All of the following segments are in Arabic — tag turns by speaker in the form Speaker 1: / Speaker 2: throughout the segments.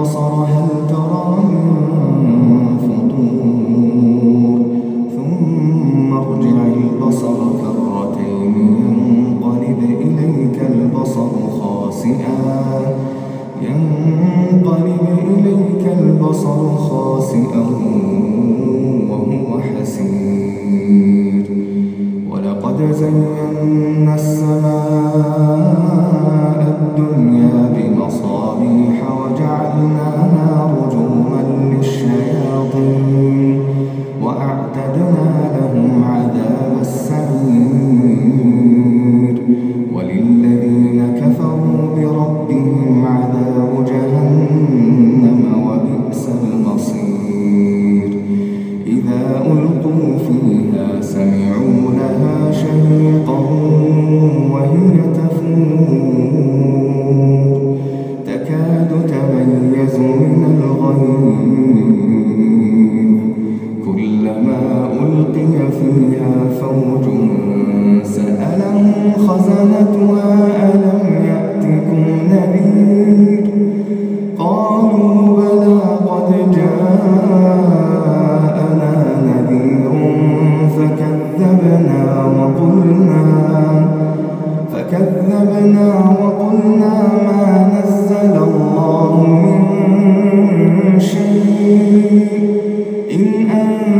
Speaker 1: والبصر هل ترى من فطور؟ ثم ارجع البصر كرتين ينقلب إليك البصر خاسئا. ينقلب إليك البصر خاسئا وهو حسين Amen. إن أنت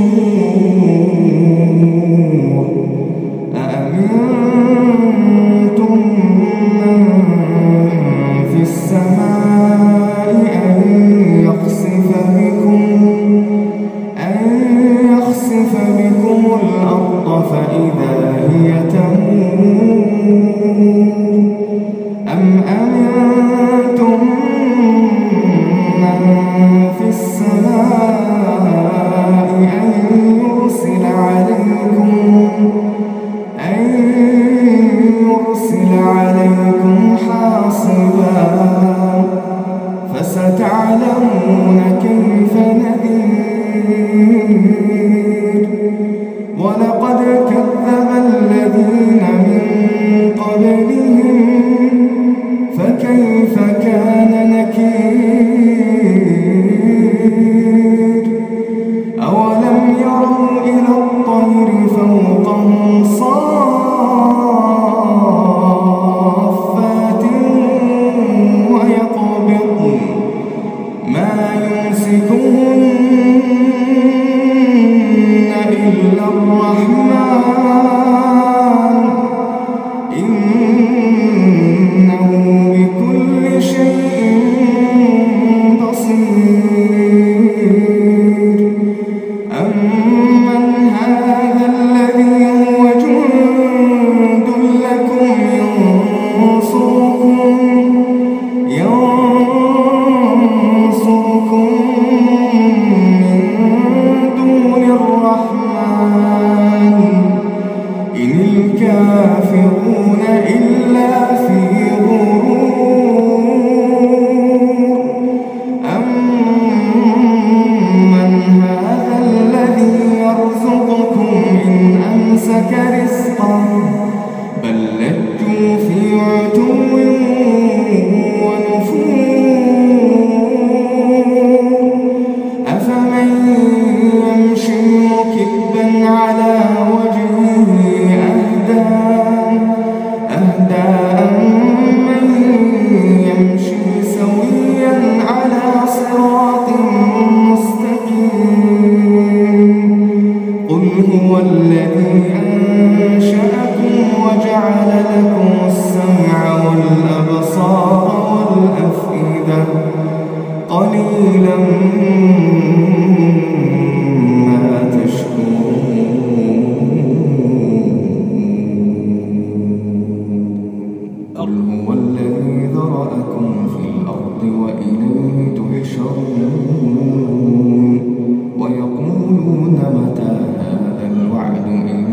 Speaker 1: متى هذا الوعد إن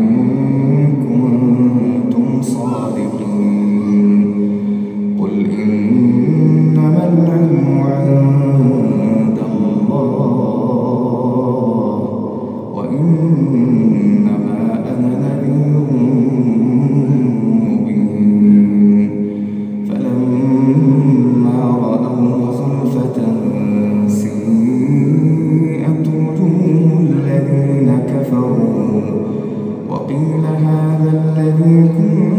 Speaker 1: الرحمن